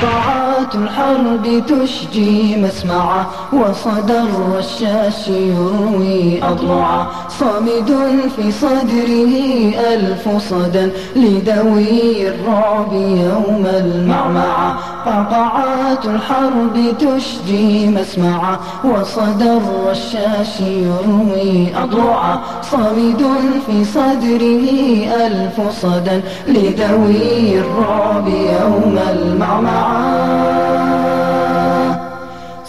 قطعات الحرب تشجي مسمعا وصدى الرشاش يروي أضلعا صامد في صدره ألف صدى لدوي الرعب يوم المعمعة. قطعات الحرب تشجي مسمعا وصدى الرشاش يروي أضلعا صامد في صدره ألف صدى لدوي الرعب يوم المعمعة.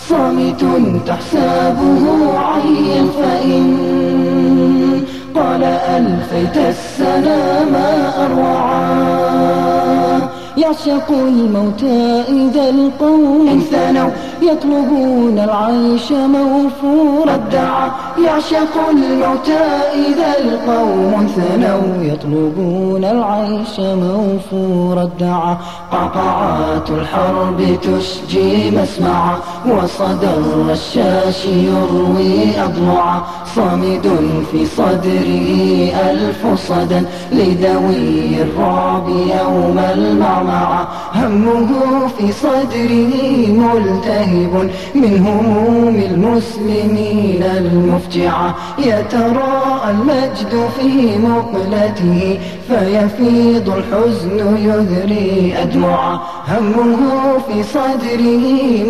صامت تحسابه عيا ألفيت السنا ما أروعا. يعشق الموت إذا القوم ثنوا يطلبون العيش موفور الدعا. يعشق الموت إذا القوم ثنوا. يطلبون العيش موفور الدعا. قطعات الحرب تشجي مسمعا. وصدى الرشاش يروي أضلعا صامد في صدره ألف صدى. لذوي الرعب يوم المعمعة همه في صدره ملتهب من هموم المسلمين المفجعة يتراءى المجد في مقلته فيفيض الحزن يذري أدمعا همه في صدره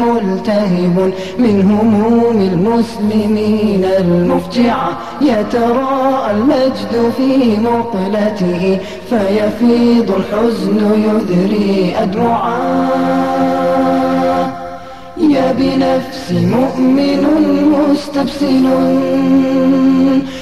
ملتهب من هموم المسلمين المفجعة يتراءى المجد في مقلته فيفيض الحزن يذري أدمعا يا بنفس مؤمن مستبسل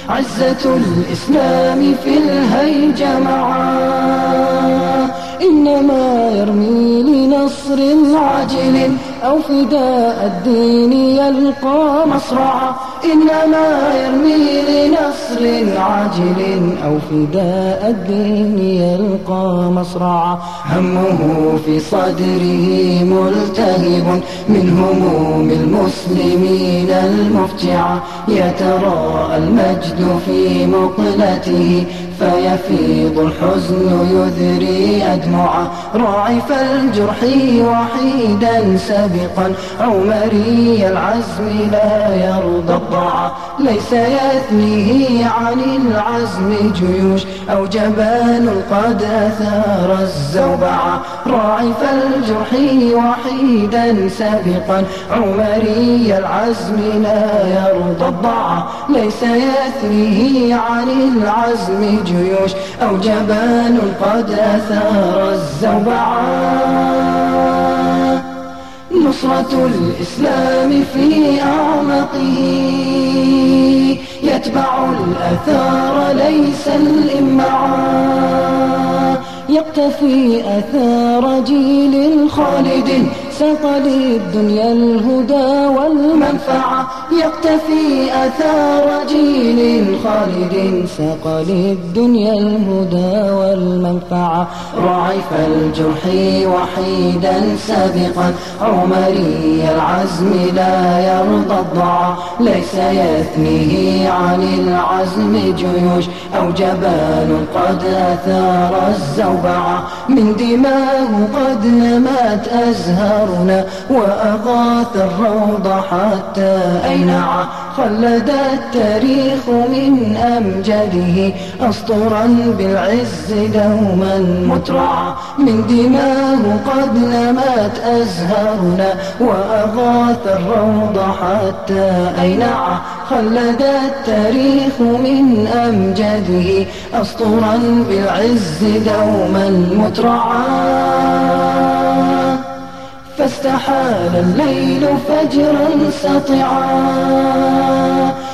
عزة الإسلام في الهيج معا. إنما يرمي لنصر عاجل أو فداء الدين يلقى مصرعا. إنما يرمي لنصر عاجل أو فداء الدين يلقى مصرعا. همه في صدره ملتهب من هموم المسلمين المفجعة يتراءى المجد في مقلته فيفيض الحزن يذري أدمعا راعف الجرح وحيدا سابقا عمري العزم لا يرضى. الضعا ليس يثنيه عن العزم جيوش أو جبان قد أثار الزوبعة راعف الجرح وحيدا سابقا عمري العزم لا يرضى. الضعا ليس يثنيه عن العزم جيوش أو جبان قد أثار الزوبعة نصرة الإسلام في أعمقه يتبع الأثار ليس الإمعا يقتفي أثار جيل خالد ساق للدنيا الهدى والمنفعة. يقتفي أثار جيل خالد ساق للدنيا الهدى والمنفعة. رعف الجرح وحيدا سابقا. عمري العزم لا يرضى الضعا ليس يثنيه عن العزم جيوش. أو جبال قد أثار الزوبعة. من دماه قد نمت أزهار دارنا وأغاث الروض حتى أينع خلد التاريخ من أمجده أسطرا بالعز دوما مترعا من دماه قد نمت أزهارنا وأغاث الروض حتى أينع خلد التاريخ من أمجده أسطرا بالعز دوما مترعا فاستحال الليل فجرا سطعا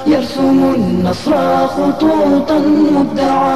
يرسم النصر خطوطا مبدعا.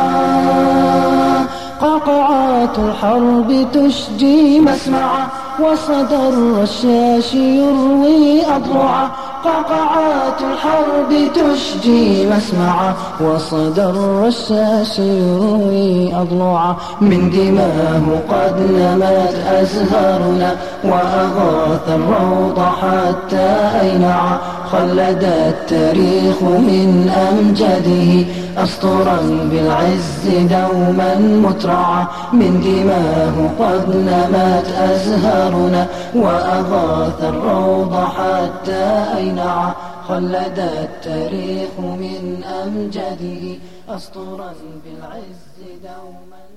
قعقعات الحرب تشجي مسمعا. وصدى الرشاش يروي أضلعا قعقعات الحرب تشجي مسمعا وصدى الرشاش يروي أضلعا من دماه قد نمت أزهارنا وأغاث الروض حتى أينعا خلد التاريخ من أمجده أسطرا بالعز دوما مترعا من دماه قد نمت أزهارنا وأغاث الروض حتى أينعا خلد التاريخ من أمجده أسطرا بالعز دوما.